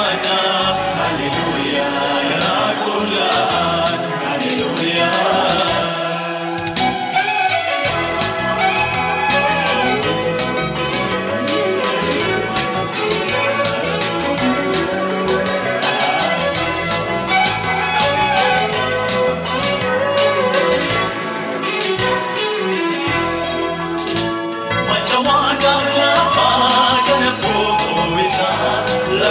one.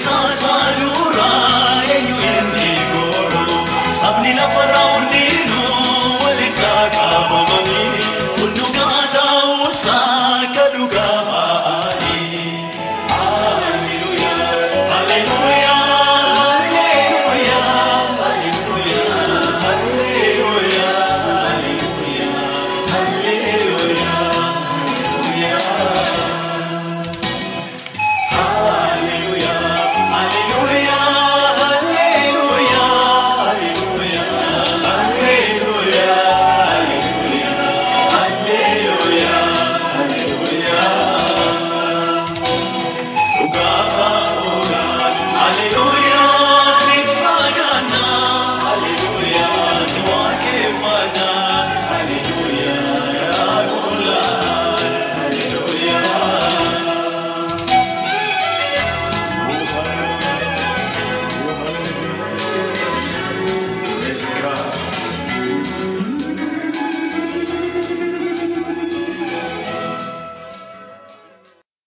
Musa zarura